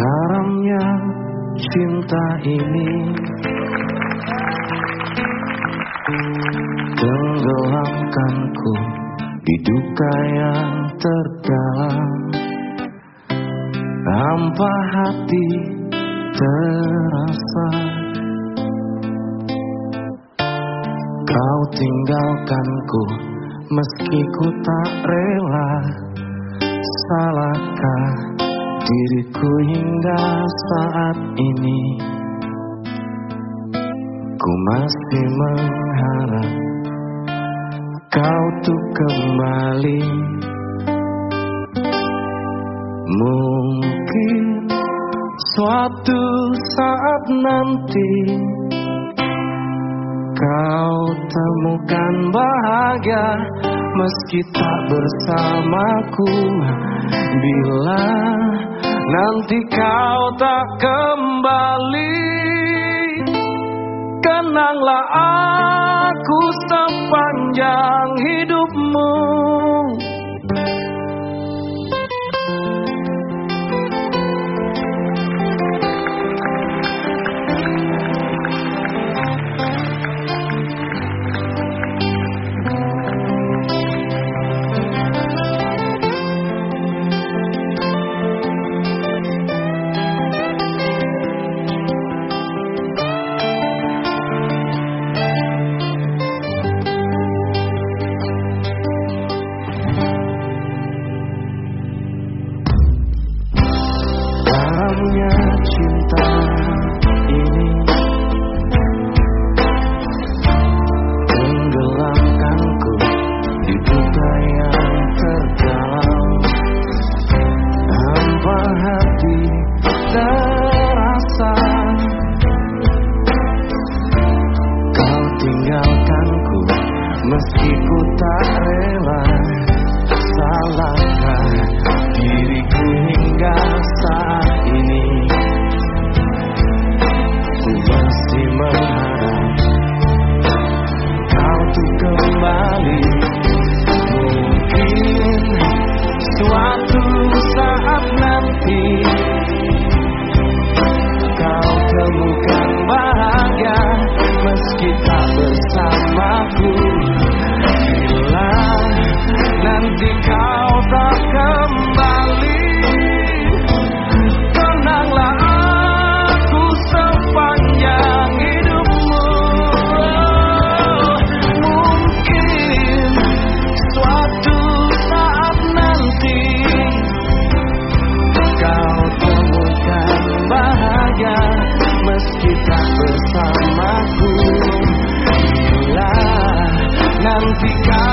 Garamnya cinta ini Tenggelamkanku di duka yang terdalam. Hampa hati terasa Kau tinggalkanku meski ku tak rela. Salahkah diriku hingga saat ini Ku masih mengharap kau tuh kembali. Mungkin suatu saat nanti Kau temukan bahagia meski tak bersamaku. Bila nanti kau tak kembali Kenanglah aku sepanjang hidupmu karunia cinta ini. Tenggelamkanku di duka yang terdalam. Tanpa hati terasa. Kau tinggalkanku meski ku tak rela. Salahkah diriku hingga saat Mali. nantikan